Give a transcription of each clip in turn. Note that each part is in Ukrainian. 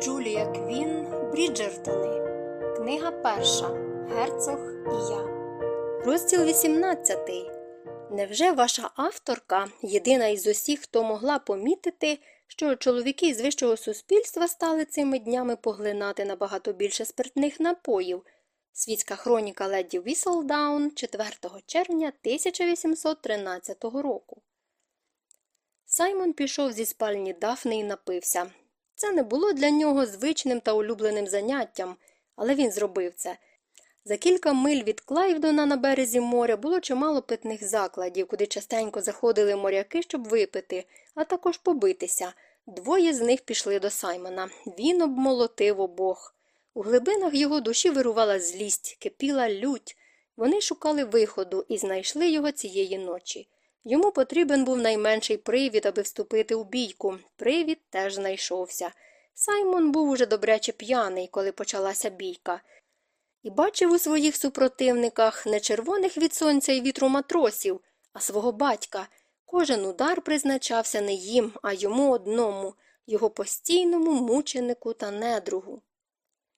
Джулія Квін Бріджертони. Книга перша. Герцог і я. Розділ 18. Невже ваша авторка єдина із усіх, хто могла помітити, що чоловіки з вищого суспільства стали цими днями поглинати набагато більше спиртних напоїв? Світська хроніка леді Віселдаун 4 червня 1813 року. Саймон пішов зі спальні Дафни і напився. Це не було для нього звичним та улюбленим заняттям, але він зробив це. За кілька миль від Клайвдона на березі моря було чимало питних закладів, куди частенько заходили моряки, щоб випити, а також побитися. Двоє з них пішли до Саймона. Він обмолотив обох. У глибинах його душі вирувала злість, кипіла лють. Вони шукали виходу і знайшли його цієї ночі. Йому потрібен був найменший привід, аби вступити у бійку. Привід теж знайшовся. Саймон був уже добряче п'яний, коли почалася бійка, і бачив у своїх супротивниках не червоних від сонця і вітру матросів, а свого батька. Кожен удар призначався не їм, а йому одному, його постійному мученику та недругу.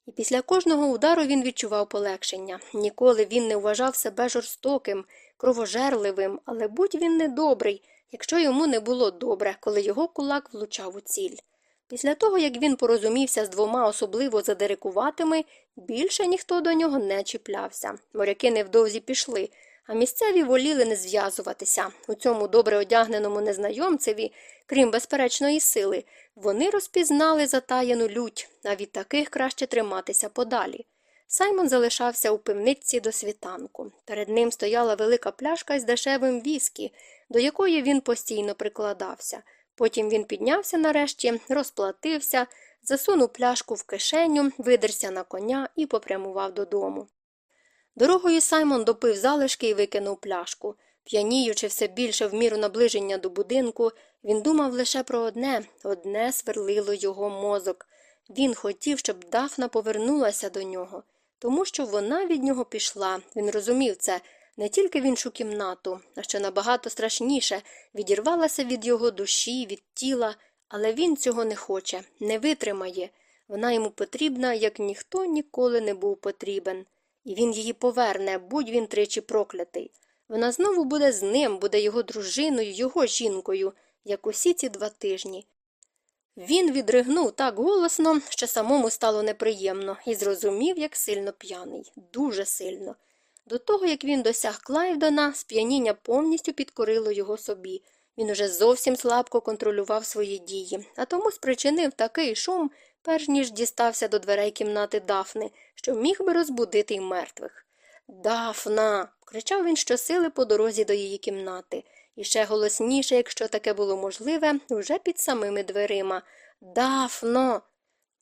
І після кожного удару він відчував полегшення. Ніколи він не вважав себе жорстоким, кровожерливим, але будь він недобрий, якщо йому не було добре, коли його кулак влучав у ціль. Після того, як він порозумівся з двома особливо задирикуватими, більше ніхто до нього не чіплявся. Моряки невдовзі пішли, а місцеві воліли не зв'язуватися. У цьому добре одягненому незнайомцеві, крім безперечної сили, вони розпізнали затаєну лють, а від таких краще триматися подалі. Саймон залишався у пивниці до світанку. Перед ним стояла велика пляшка з дешевим віскі, до якої він постійно прикладався. Потім він піднявся нарешті, розплатився, засунув пляшку в кишеню, видерся на коня і попрямував додому. Дорогою Саймон допив залишки і викинув пляшку. П'яніючи все більше в міру наближення до будинку, він думав лише про одне одне сверлило його мозок. Він хотів, щоб Дафна повернулася до нього, тому що вона від нього пішла. Він розумів це не тільки в іншу кімнату, а що набагато страшніше відірвалася від його душі, від тіла, але він цього не хоче, не витримає. Вона йому потрібна, як ніхто ніколи не був потрібен. І він її поверне, будь він тричі проклятий. Вона знову буде з ним, буде його дружиною, його жінкою, як усі ці два тижні. Він відригнув так голосно, що самому стало неприємно, і зрозумів, як сильно п'яний, дуже сильно. До того, як він досяг Клайвдона, сп'яніння повністю підкорило його собі. Він уже зовсім слабко контролював свої дії, а тому спричинив такий шум, перш ніж дістався до дверей кімнати Дафни, що міг би розбудити й мертвих. Дафна. кричав він щосили по дорозі до її кімнати, і ще голосніше, якщо таке було можливе, уже під самими дверима. Дафно.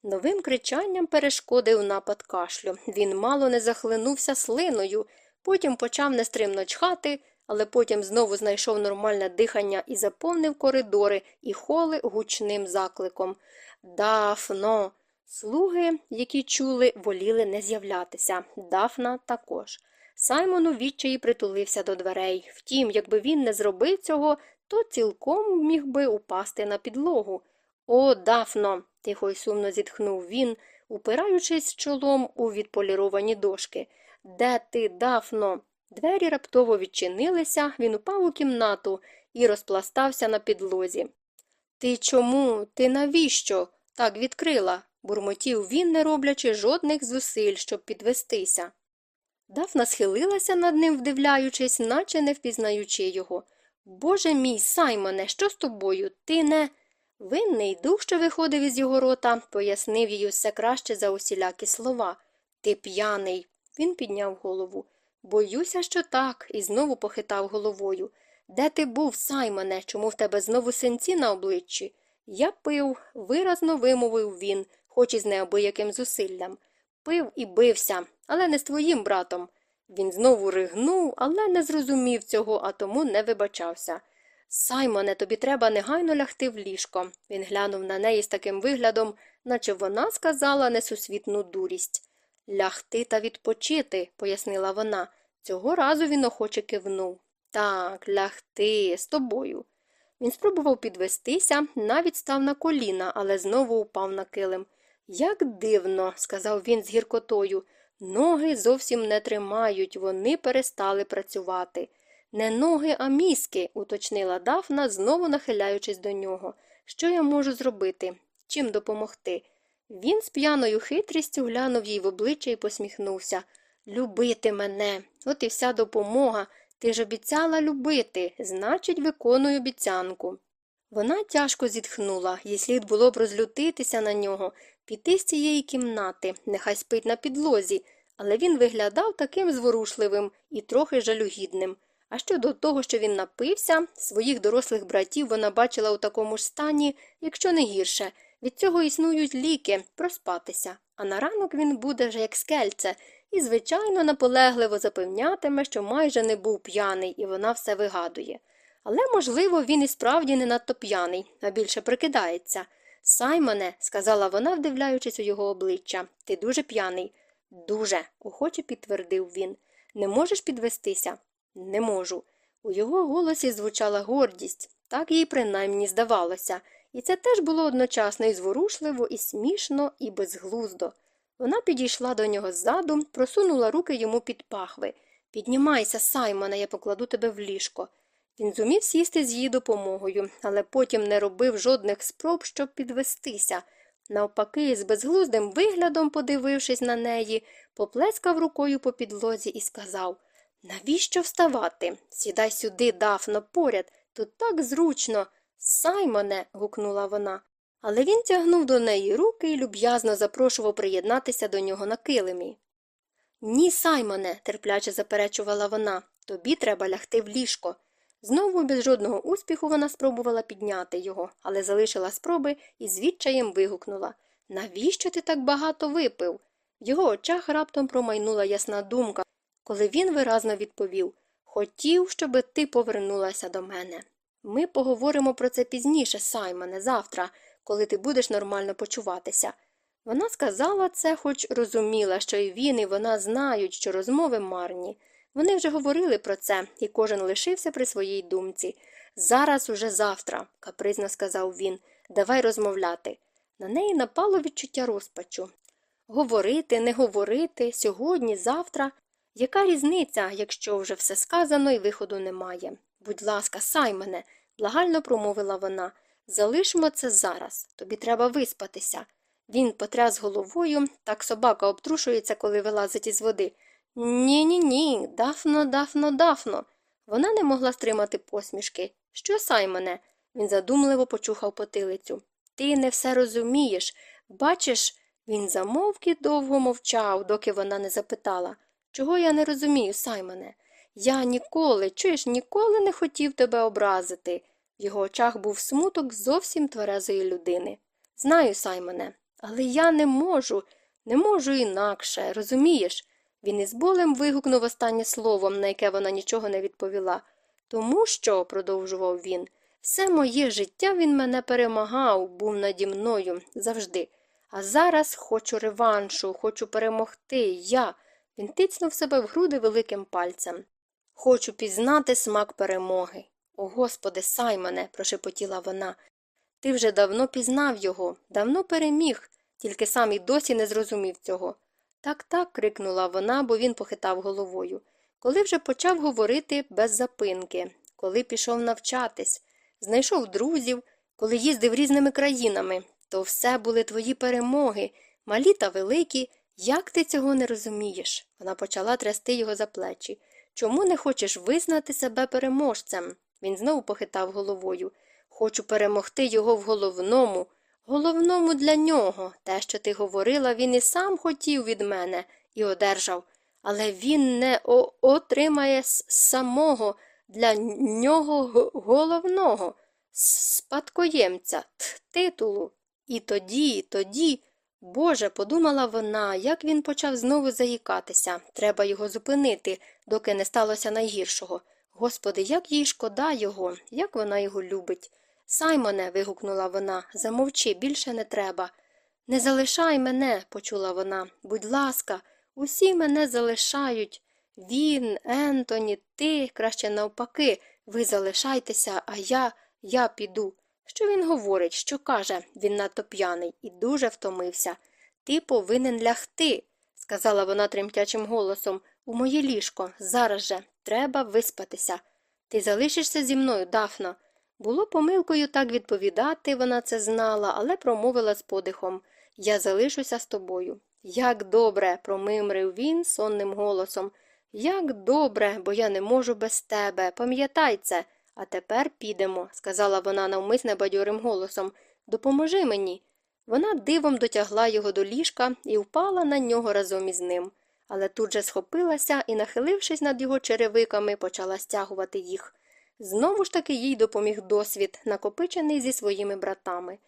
Новим кричанням перешкодив напад кашлю. Він мало не захлинувся слиною, потім почав нестримно чхати, але потім знову знайшов нормальне дихання і заповнив коридори і холи гучним закликом. Дафно. Слуги, які чули, воліли не з'являтися. Дафна також. Саймон у відчаї притулився до дверей. Втім, якби він не зробив цього, то цілком міг би упасти на підлогу. О, Дафно. тихо й сумно зітхнув він, упираючись чолом у відполіровані дошки. Де ти, Дафно? Двері раптово відчинилися, він упав у кімнату і розпластався на підлозі. Ти чому? Ти навіщо? Так відкрила, бурмотів він, не роблячи жодних зусиль, щоб підвестися. Дафна схилилася над ним, вдивляючись, наче не впізнаючи його. Боже мій, Саймоне, що з тобою? Ти не. Винний дух, що виходив із його рота, пояснив їй усе краще за усілякі слова. Ти п'яний. Він підняв голову. Боюся, що так, і знову похитав головою. Де ти був, Саймоне, чому в тебе знову синці на обличчі? Я пив, виразно вимовив він, хоч і з неабияким зусиллям. Пив і бився, але не з твоїм братом. Він знову ригнув, але не зрозумів цього, а тому не вибачався. Саймоне, тобі треба негайно лягти в ліжко. Він глянув на неї з таким виглядом, наче вона сказала несусвітну дурість. Лягти та відпочити, пояснила вона. Цього разу він охоче кивнув. Так, лягти, з тобою. Він спробував підвестися, навіть став на коліна, але знову упав на килим. Як дивно, сказав він з гіркотою. Ноги зовсім не тримають, вони перестали працювати. Не ноги, а мізки, уточнила Дафна, знову нахиляючись до нього. Що я можу зробити? Чим допомогти? Він з п'яною хитрістю глянув їй в обличчя і посміхнувся. Любити мене, от і вся допомога. Ти ж обіцяла любити, значить, виконую обіцянку. Вона тяжко зітхнула, їй слід було б розлютитися на нього, піти з цієї кімнати, нехай спить на підлозі, але він виглядав таким зворушливим і трохи жалюгідним. А щодо того, що він напився, своїх дорослих братів вона бачила у такому ж стані, якщо не гірше. Від цього існують ліки проспатися, а на ранок він буде вже як скельце, і, звичайно, наполегливо запевнятиме, що майже не був п'яний, і вона все вигадує. Але, можливо, він і справді не надто п'яний, а більше прикидається. Саймоне, сказала вона, вдивляючись у його обличчя, ти дуже п'яний. Дуже, охоче підтвердив він. Не можеш підвестися? Не можу. У його голосі звучала гордість, так їй принаймні здавалося, і це теж було одночасно і зворушливо, і смішно, і безглуздо. Вона підійшла до нього ззаду, просунула руки йому під пахви. Піднімайся, Саймоне, я покладу тебе в ліжко. Він зумів сісти з її допомогою, але потім не робив жодних спроб, щоб підвестися. Навпаки, з безглуздим виглядом, подивившись на неї, поплескав рукою по підлозі і сказав Навіщо вставати? Сідай сюди, Дафно, поряд. Тут так зручно. Саймоне. гукнула вона. Але він тягнув до неї руки і люб'язно запрошував приєднатися до нього на килимі. Ні, Саймоне, терпляче заперечувала вона, тобі треба лягти в ліжко. Знову без жодного успіху вона спробувала підняти його, але залишила спроби і з відчаєм вигукнула Навіщо ти так багато випив? В його очах раптом промайнула ясна думка, коли він виразно відповів Хотів, щоби ти повернулася до мене. Ми поговоримо про це пізніше, Саймоне, завтра, коли ти будеш нормально почуватися. Вона сказала це, хоч розуміла, що і він, і вона знають, що розмови марні. Вони вже говорили про це, і кожен лишився при своїй думці. Зараз уже завтра, капризно сказав він, давай розмовляти. На неї напало відчуття розпачу. Говорити, не говорити, сьогодні, завтра. Яка різниця, якщо вже все сказано і виходу немає? Будь ласка, Саймоне, благально промовила вона. Залишимо це зараз. Тобі треба виспатися. Він потряс головою, так собака обтрушується, коли вилазить із води. Ні, ні, ні, дафно, дафно, дафно. Вона не могла стримати посмішки. Що, Саймоне? Він задумливо почухав потилицю. Ти не все розумієш. Бачиш, він замовк і довго мовчав, доки вона не запитала. Чого я не розумію, Саймоне? Я ніколи, чуєш, ніколи не хотів тебе образити. В його очах був смуток зовсім тверезої людини. Знаю, Саймоне, але я не можу, не можу інакше, розумієш? Він із болем вигукнув останнє слово, на яке вона нічого не відповіла. Тому що, продовжував він, все моє життя він мене перемагав, був наді мною завжди. А зараз хочу реваншу, хочу перемогти. Я. Він тицнув себе в груди великим пальцем. Хочу пізнати смак перемоги. О, Господи, Саймоне, прошепотіла вона. Ти вже давно пізнав його, давно переміг, тільки сам і досі не зрозумів цього. Так, так, крикнула вона, бо він похитав головою. Коли вже почав говорити без запинки, коли пішов навчатись, знайшов друзів, коли їздив різними країнами, то все були твої перемоги, малі та великі. Як ти цього не розумієш? Вона почала трясти його за плечі. Чому не хочеш визнати себе переможцем? Він знову похитав головою. Хочу перемогти його в головному, головному для нього. Те, що ти говорила, він і сам хотів від мене і одержав. Але він не отримає самого для нього головного, спадкоємця, титулу. І тоді, тоді. Боже, подумала вона, як він почав знову заїкатися. Треба його зупинити, доки не сталося найгіршого. Господи, як їй шкода його, як вона його любить. Саймоне, вигукнула вона, замовчи, більше не треба. Не залишай мене, почула вона. Будь ласка, усі мене залишають. Він, Ентоні, ти, краще навпаки, ви залишайтеся, а я, я піду. Що він говорить, що каже, він надто п'яний і дуже втомився. Ти повинен лягти, сказала вона тремтячим голосом. У моє ліжко, зараз же, треба виспатися. Ти залишишся зі мною, Дафно. Було помилкою так відповідати, вона це знала, але промовила з подихом Я залишуся з тобою. Як добре, промимрив він сонним голосом. Як добре, бо я не можу без тебе. Пам'ятай це. А тепер підемо, сказала вона навмисне бадьорим голосом. Допоможи мені. Вона дивом дотягла його до ліжка і впала на нього разом із ним, але тут же схопилася і, нахилившись над його черевиками, почала стягувати їх. Знову ж таки їй допоміг досвід, накопичений зі своїми братами.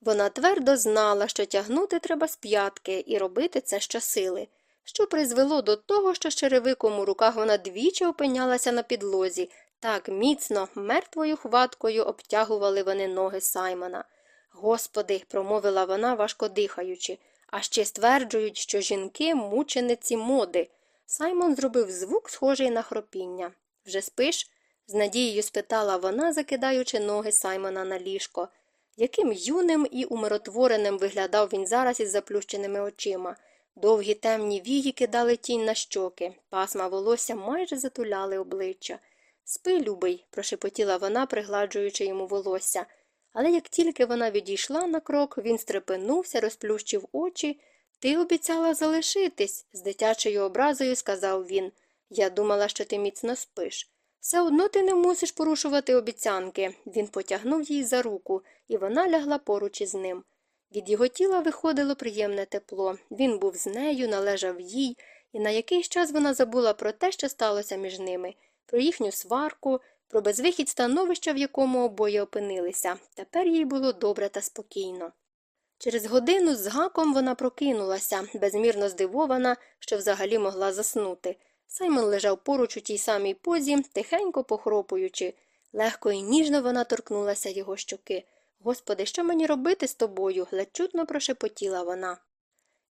Вона твердо знала, що тягнути треба з п'ятки і робити це щосили, що призвело до того, що з черевиком у руках вона двічі опинялася на підлозі, так міцно, мертвою хваткою обтягували вони ноги Саймона. Господи, промовила вона, важко дихаючи, а ще стверджують, що жінки мучениці моди. Саймон зробив звук, схожий на хропіння. Вже спиш? З надією спитала вона, закидаючи ноги Саймона на ліжко. Яким юним і умиротвореним виглядав він зараз із заплющеними очима. Довгі темні вії кидали тінь на щоки, пасма волосся майже затуляли обличчя. Спи, любий, прошепотіла вона, пригладжуючи йому волосся. Але як тільки вона відійшла на крок, він стрепенувся, розплющив очі. Ти обіцяла залишитись, з дитячою образою сказав він. Я думала, що ти міцно спиш. Все одно ти не мусиш порушувати обіцянки. Він потягнув її за руку, і вона лягла поруч із ним. Від його тіла виходило приємне тепло. Він був з нею, належав їй, і на якийсь час вона забула про те, що сталося між ними, про їхню сварку, про безвихідь становища, в якому обоє опинилися. Тепер їй було добре та спокійно. Через годину з гаком вона прокинулася, безмірно здивована, що взагалі могла заснути. Саймон лежав поруч у тій самій позі, тихенько похропуючи. Легко і ніжно вона торкнулася його щоки. Господи, що мені робити з тобою? ледь чутно прошепотіла вона.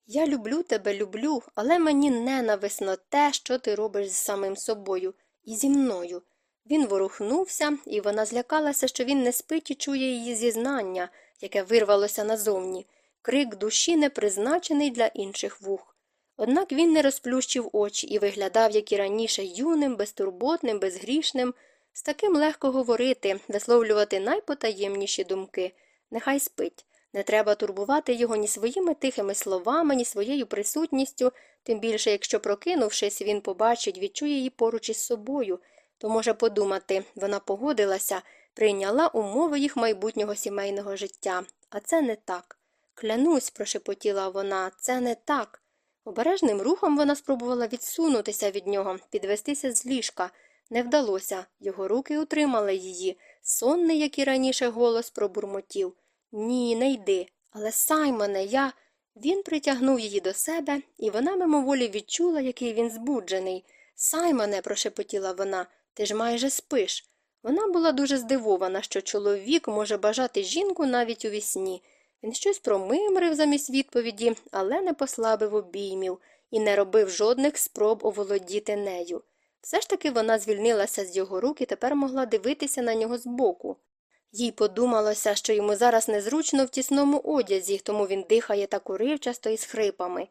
Я люблю тебе, люблю, але мені ненависно те, що ти робиш з самим собою і зі мною. Він ворухнувся, і вона злякалася, що він не спить і чує її зізнання, яке вирвалося назовні, крик душі не призначений для інших вух. Однак він не розплющив очі і виглядав, як і раніше, юним, безтурботним, безгрішним, з таким легко говорити, висловлювати найпотаємніші думки. Нехай спить. Не треба турбувати його ні своїми тихими словами, ні своєю присутністю, тим більше, якщо, прокинувшись, він побачить, відчує її поруч із собою, то може подумати, вона погодилася, прийняла умови їх майбутнього сімейного життя. А це не так. Клянусь, прошепотіла вона, це не так. Обережним рухом вона спробувала відсунутися від нього, підвестися з ліжка. Не вдалося, його руки утримали її. Сонний, як і раніше, голос пробурмотів. Ні, не йди. Але, Саймоне, я. Він притягнув її до себе, і вона мимоволі відчула, який він збуджений. Саймоне, прошепотіла вона, ти ж майже спиш. Вона була дуже здивована, що чоловік може бажати жінку навіть у вісні. Він щось промимрив замість відповіді, але не послабив обіймів і не робив жодних спроб оволодіти нею. Все ж таки вона звільнилася з його рук і тепер могла дивитися на нього збоку. Їй подумалося, що йому зараз незручно в тісному одязі, тому він дихає так уривчасто і з хрипами.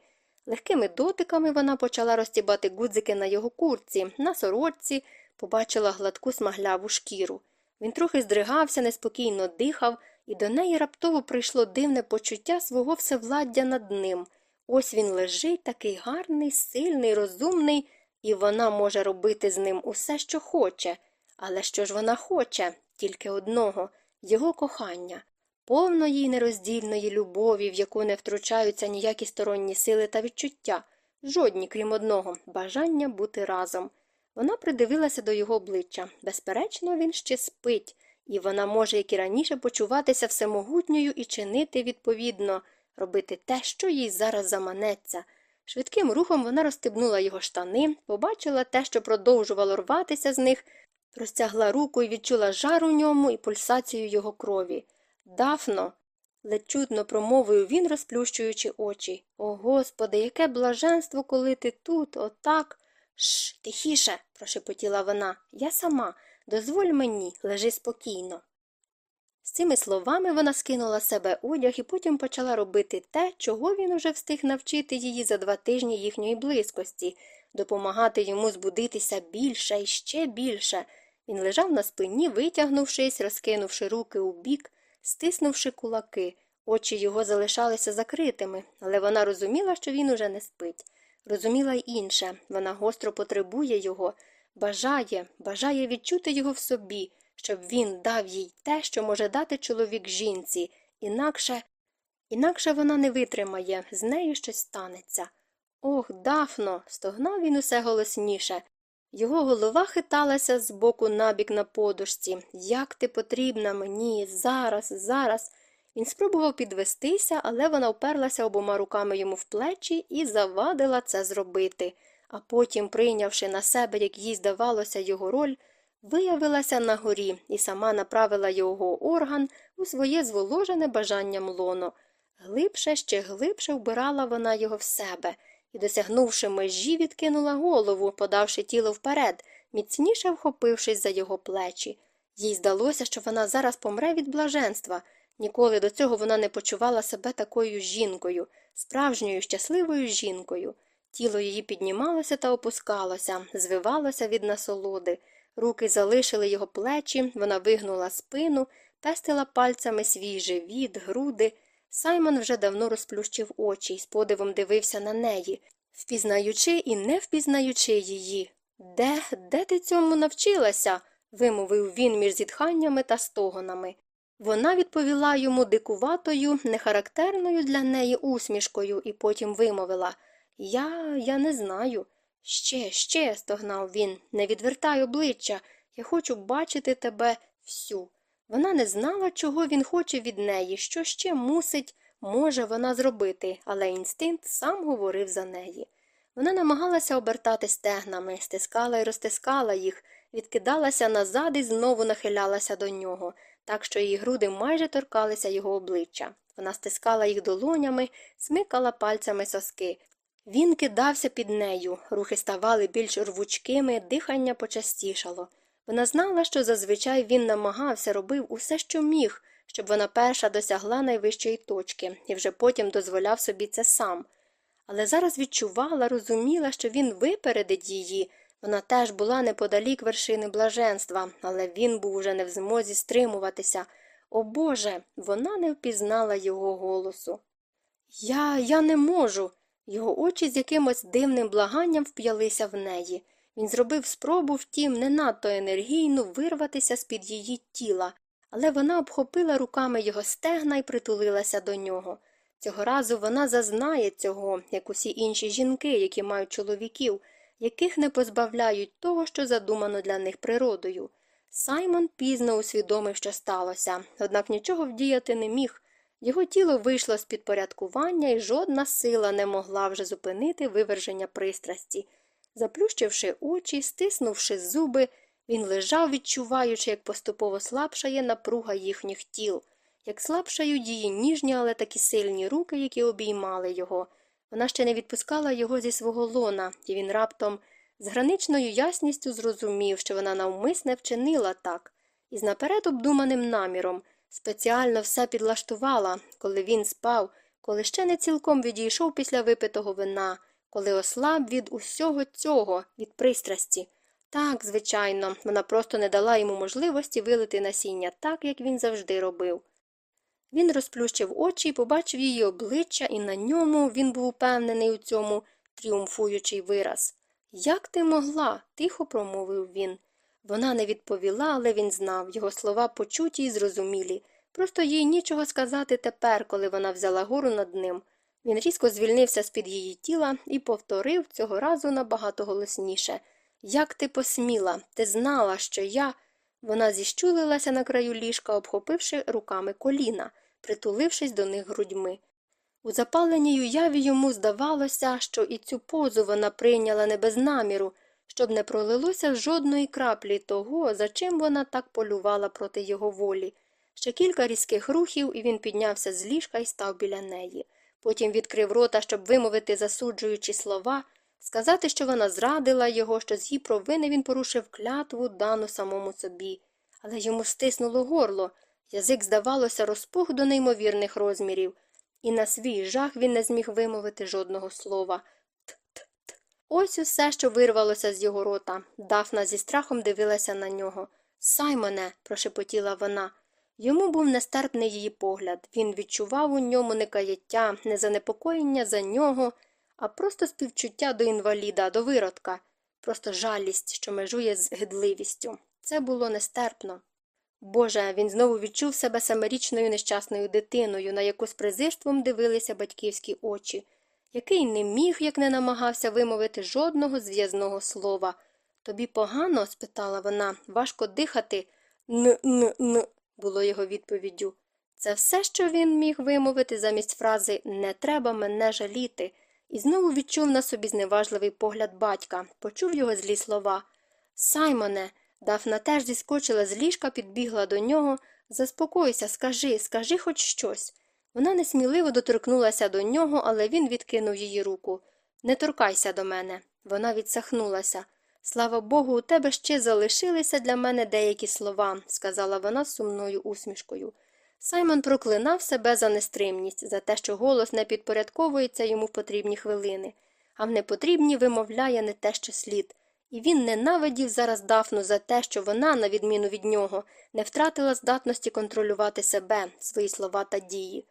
Легкими дотиками вона почала розтібати гудзики на його курці, на сорочці, побачила гладку смагляву шкіру. Він трохи здригався, неспокійно дихав, і до неї раптово прийшло дивне почуття свого всевладдя над ним. Ось він лежить, такий гарний, сильний, розумний, і вона може робити з ним усе, що хоче. Але що ж вона хоче? Тільки одного його кохання, повної нероздільної любові, в яку не втручаються ніякі сторонні сили та відчуття, жодні, крім одного, бажання бути разом. Вона придивилася до його обличчя. Безперечно, він ще спить, і вона може, як і раніше, почуватися всемогутньою і чинити відповідно, робити те, що їй зараз заманеться. Швидким рухом вона розстебнула його штани, побачила те, що продовжувало рватися з них, простягла руку і відчула жар у ньому і пульсацію його крові. Дафно. ледь чутно промовив він, розплющуючи очі. О, Господи, яке блаженство, коли ти тут, отак. Шш, тихіше, прошепотіла вона. Я сама. Дозволь мені, лежи спокійно. З цими словами вона скинула себе одяг і потім почала робити те, чого він уже встиг навчити її за два тижні їхньої близькості, допомагати йому збудитися більше і ще більше. Він лежав на спині, витягнувшись, розкинувши руки у бік, стиснувши кулаки. Очі його залишалися закритими, але вона розуміла, що він уже не спить. Розуміла й інше вона гостро потребує його, бажає, бажає відчути його в собі, щоб він дав їй те, що може дати чоловік жінці, інакше, інакше вона не витримає, з нею щось станеться. Ох, Дафно. стогнав він усе голосніше. Його голова хиталася з боку набік на подушці. Як ти потрібна мені, зараз, зараз. Він спробував підвестися, але вона вперлася обома руками йому в плечі і завадила це зробити, а потім, прийнявши на себе, як їй здавалося, його роль, виявилася на горі і сама направила його орган у своє зволожене бажанням лоно. Глибше, ще глибше вбирала вона його в себе і, досягнувши межі, відкинула голову, подавши тіло вперед, міцніше вхопившись за його плечі. Їй здалося, що вона зараз помре від блаженства. Ніколи до цього вона не почувала себе такою жінкою, справжньою щасливою жінкою. Тіло її піднімалося та опускалося, звивалося від насолоди. Руки залишили його плечі, вона вигнула спину, пестила пальцями свій живіт, груди. Саймон вже давно розплющив очі і з подивом дивився на неї, впізнаючи і не впізнаючи її. Де, де ти цьому навчилася? вимовив він між зітханнями та стогонами. Вона відповіла йому дикуватою, нехарактерною для неї усмішкою і потім вимовила Я, я не знаю. Ще, ще, стогнав він, не відвертай обличчя. Я хочу бачити тебе всю. Вона не знала, чого він хоче від неї, що ще мусить, може вона зробити, але інстинкт сам говорив за неї. Вона намагалася обертати стегнами, стискала і розтискала їх, відкидалася назад і знову нахилялася до нього, так що її груди майже торкалися його обличчя. Вона стискала їх долонями, смикала пальцями соски. Він кидався під нею, рухи ставали більш рвучкими, дихання почастішало. Вона знала, що зазвичай він намагався, робив усе, що міг, щоб вона перша досягла найвищої точки, і вже потім дозволяв собі це сам. Але зараз відчувала, розуміла, що він випередить її. Вона теж була неподалік вершини блаженства, але він був уже не в змозі стримуватися. О Боже, вона не впізнала його голосу. Я, я не можу. Його очі з якимось дивним благанням вп'ялися в неї. Він зробив спробу, втім, не надто енергійно вирватися з під її тіла, але вона обхопила руками його стегна і притулилася до нього. Цього разу вона зазнає цього, як усі інші жінки, які мають чоловіків, яких не позбавляють того, що задумано для них природою. Саймон пізно усвідомив, що сталося, однак нічого вдіяти не міг. Його тіло вийшло з підпорядкування, і жодна сила не могла вже зупинити виверження пристрасті. Заплющивши очі, стиснувши зуби, він лежав, відчуваючи, як поступово слабшає напруга їхніх тіл, як слабшають її ніжні, але такі сильні руки, які обіймали його. Вона ще не відпускала його зі свого лона, і він раптом з граничною ясністю зрозумів, що вона навмисне вчинила так, і з наперед обдуманим наміром спеціально все підлаштувала, коли він спав, коли ще не цілком відійшов після випитого вина коли ослаб від усього цього, від пристрасті. Так, звичайно, вона просто не дала йому можливості вилити насіння так, як він завжди робив. Він розплющив очі і побачив її обличчя, і на ньому він був упевнений у цьому тріумфуючий вираз. Як ти могла? тихо промовив він. Вона не відповіла, але він знав його слова почуті й зрозумілі. Просто їй нічого сказати тепер, коли вона взяла гору над ним. Він різко звільнився з під її тіла і повторив цього разу набагато голосніше Як ти посміла, ти знала, що я. Вона зіщулилася на краю ліжка, обхопивши руками коліна, притулившись до них грудьми. У запаленій уяві йому здавалося, що і цю позу вона прийняла не без наміру, щоб не пролилося жодної краплі того, за чим вона так полювала проти його волі. Ще кілька різких рухів, і він піднявся з ліжка і став біля неї. Потім відкрив рота, щоб вимовити засуджуючі слова, сказати, що вона зрадила його, що з її провини він порушив клятву, дану самому собі. Але йому стиснуло горло. Язик, здавалося, розпух до неймовірних розмірів, і на свій жах він не зміг вимовити жодного слова. Ось усе, що вирвалося з його рота. Дафна зі страхом дивилася на нього. Саймоне, прошепотіла вона. Йому був нестерпний її погляд. Він відчував у ньому не каяття, не занепокоєння за нього, а просто співчуття до інваліда, до виродка, просто жалість, що межує з гидливістю. Це було нестерпно. Боже, він знову відчув себе семирічною нещасною дитиною, на яку з презирством дивилися батьківські очі, який не міг, як не намагався вимовити жодного зв'язного слова. Тобі погано? спитала вона, важко дихати. Н-н-н, було його відповіддю. Це все, що він міг вимовити замість фрази Не треба мене жаліти, і знову відчув на собі зневажливий погляд батька, почув його злі слова. Саймоне, Дафна теж зіскочила з ліжка, підбігла до нього. Заспокойся, скажи, скажи хоч щось. Вона несміливо доторкнулася до нього, але він відкинув її руку. Не торкайся до мене. Вона відсахнулася. Слава Богу, у тебе ще залишилися для мене деякі слова, сказала вона з сумною усмішкою. Саймон проклинав себе за нестримність, за те, що голос не підпорядковується йому в потрібні хвилини, а в непотрібні вимовляє не те, що слід. І він ненавидів зараз Дафну за те, що вона, на відміну від нього, не втратила здатності контролювати себе, свої слова та дії.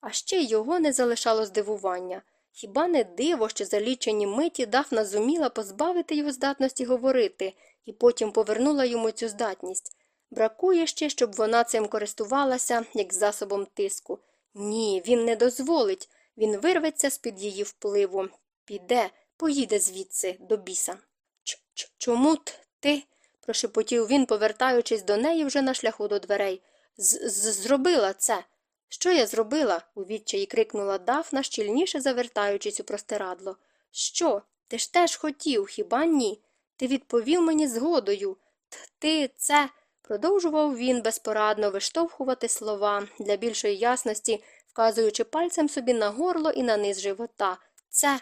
А ще його не залишало здивування. Хіба не диво, що за лічені миті Дафна зуміла позбавити його здатності говорити і потім повернула йому цю здатність. Бракує ще, щоб вона цим користувалася, як засобом тиску. Ні, він не дозволить, він вирветься з під її впливу, піде, поїде звідси, до біса. Ч -ч Чому ти? прошепотів він, повертаючись до неї вже на шляху до дверей. З -з Зробила це. Що я зробила? у відчаї крикнула Дафна, щільніше завертаючись у простирадло. Що? Ти ж теж хотів, хіба ні? Ти відповів мені згодою. Т ти це. продовжував він безпорадно виштовхувати слова для більшої ясності, вказуючи пальцем собі на горло і на низ живота. Це.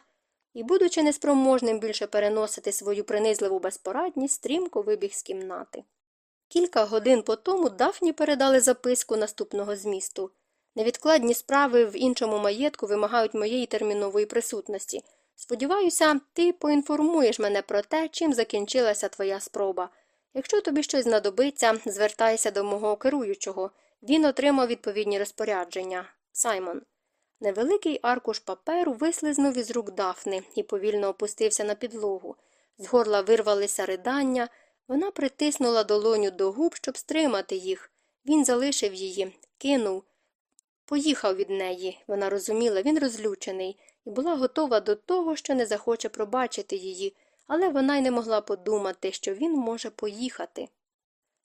І, будучи неспроможним більше переносити свою принизливу безпорадність, стрімко вибіг з кімнати. Кілька годин по тому Дафні передали записку наступного змісту. Невідкладні справи в іншому маєтку вимагають моєї термінової присутності. Сподіваюся, ти поінформуєш мене про те, чим закінчилася твоя спроба. Якщо тобі щось знадобиться, звертайся до мого керуючого. Він отримав відповідні розпорядження. Саймон. Невеликий аркуш паперу вислизнув із рук Дафни і повільно опустився на підлогу. З горла вирвалися ридання. Вона притиснула долоню до губ, щоб стримати їх. Він залишив її, кинув. Поїхав від неї, вона розуміла, він розлючений, і була готова до того, що не захоче пробачити її, але вона й не могла подумати, що він може поїхати.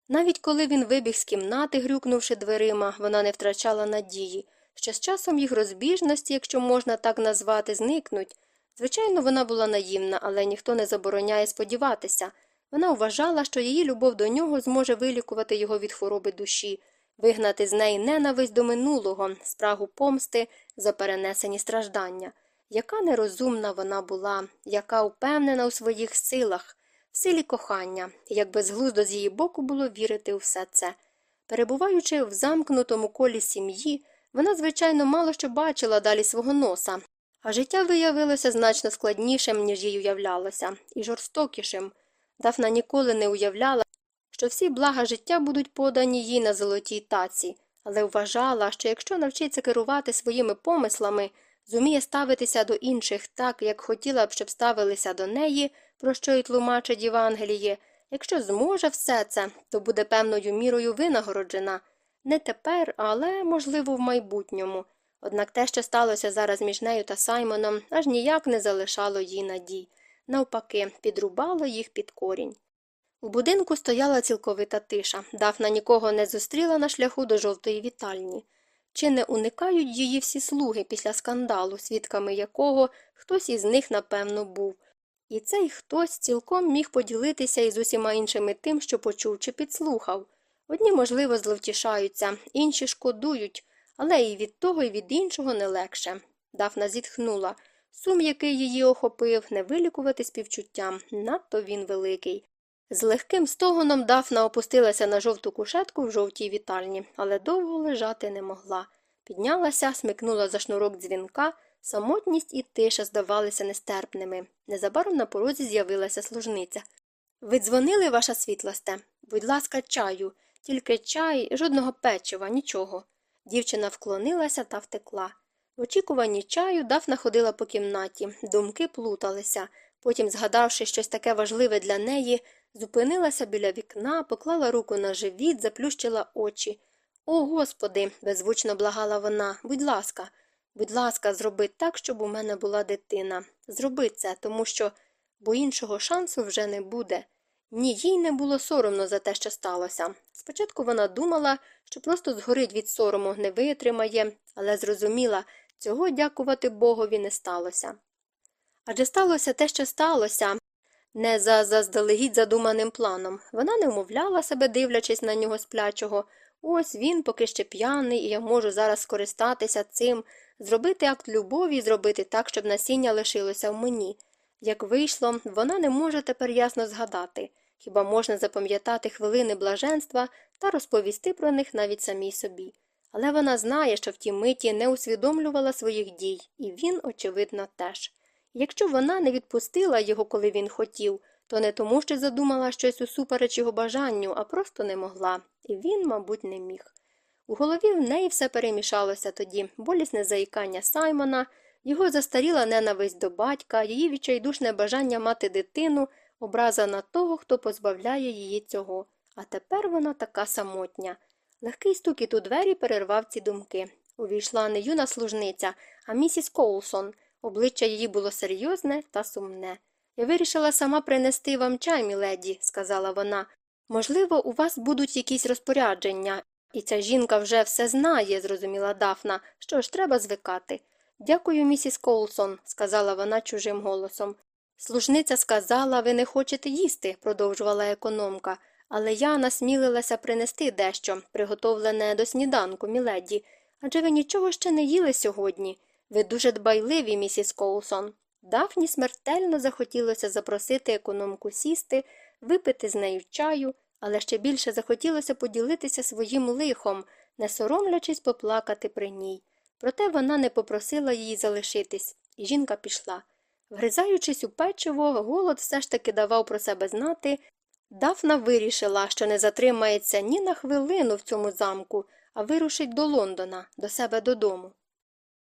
Навіть коли він вибіг з кімнати, грюкнувши дверима, вона не втрачала надії, що з часом їх розбіжності, якщо можна так назвати, зникнуть. Звичайно, вона була наївна, але ніхто не забороняє сподіватися. Вона вважала, що її любов до нього зможе вилікувати його від хвороби душі вигнати з неї ненависть до минулого, спрагу помсти за перенесені страждання. Яка нерозумна вона була, яка упевнена у своїх силах, в силі кохання, як безглуздо з її боку було вірити у все це. Перебуваючи в замкнутому колі сім'ї, вона, звичайно, мало що бачила далі свого носа, а життя виявилося значно складнішим, ніж їй уявлялося, і жорстокішим. Дафна ніколи не уявляла, що всі блага життя будуть подані їй на золотій таці, але вважала, що якщо навчиться керувати своїми помислами, зуміє ставитися до інших так, як хотіла б, щоб ставилися до неї, про що й тлумачить Євангеліє, якщо зможе все це, то буде певною мірою винагороджена. Не тепер, але, можливо, в майбутньому. Однак те, що сталося зараз між нею та Саймоном, аж ніяк не залишало їй надій. Навпаки, підрубало їх під корінь. У будинку стояла цілковита тиша. Дафна нікого не зустріла на шляху до жовтої вітальні. Чи не уникають її всі слуги після скандалу, свідками якого хтось із них, напевно, був. І цей хтось цілком міг поділитися із усіма іншими тим, що почув чи підслухав. Одні, можливо, зловтішаються, інші шкодують, але і від того, і від іншого не легше. Дафна зітхнула. Сум, який її охопив, не вилікувати співчуттям, надто він великий. З легким стогоном Дафна опустилася на жовту кушетку в жовтій вітальні, але довго лежати не могла. Піднялася, смикнула за шнурок дзвінка, самотність і тиша здавалися нестерпними. Незабаром на порозі з'явилася служниця. Ви дзвонили, ваша світлосте? Будь ласка, чаю, тільки чай, жодного печива, нічого. Дівчина вклонилася та втекла. В очікуванні чаю Дафна ходила по кімнаті, думки плуталися. Потім, згадавши щось таке важливе для неї, зупинилася біля вікна, поклала руку на живіт, заплющила очі. О, Господи, беззвучно благала вона, будь ласка, будь ласка, зроби так, щоб у мене була дитина. Зроби це, тому що, бо іншого шансу вже не буде. Ні, їй не було соромно за те, що сталося. Спочатку вона думала, що просто згорить від сорому, не витримає, але зрозуміла, цього дякувати Богові не сталося. Адже сталося те, що сталося, не за заздалегідь задуманим планом. Вона не вмовляла себе, дивлячись на нього сплячого. Ось він поки ще п'яний, і я можу зараз скористатися цим, зробити акт любові і зробити так, щоб насіння лишилося в мені. Як вийшло, вона не може тепер ясно згадати. Хіба можна запам'ятати хвилини блаженства та розповісти про них навіть самій собі. Але вона знає, що в тій миті не усвідомлювала своїх дій, і він, очевидно, теж. Якщо вона не відпустила його, коли він хотів, то не тому, що задумала щось усупереч його бажанню, а просто не могла, і він, мабуть, не міг. У голові в неї все перемішалося тоді болісне заїкання Саймона, його застаріла ненависть до батька, її відчайдушне бажання мати дитину, образа на того, хто позбавляє її цього. А тепер вона така самотня. Легкий стукіт у двері перервав ці думки. Увійшла не юна служниця, а місіс Коулсон. Обличчя її було серйозне та сумне. Я вирішила сама принести вам чай, міледі, сказала вона. Можливо, у вас будуть якісь розпорядження, і ця жінка вже все знає, зрозуміла Дафна. Що ж, треба звикати. Дякую, місіс Колсон, сказала вона чужим голосом. Служниця сказала, ви не хочете їсти, продовжувала економка, але я насмілилася принести дещо, приготовлене до сніданку, міледі. Адже ви нічого ще не їли сьогодні. Ви дуже дбайливі, місіс Коулсон. Дафні смертельно захотілося запросити економку сісти, випити з нею чаю, але ще більше захотілося поділитися своїм лихом, не соромлячись поплакати при ній. Проте вона не попросила її залишитись, і жінка пішла. Вгризаючись у печиво, голод все ж таки давав про себе знати. Дафна вирішила, що не затримається ні на хвилину в цьому замку, а вирушить до Лондона, до себе додому.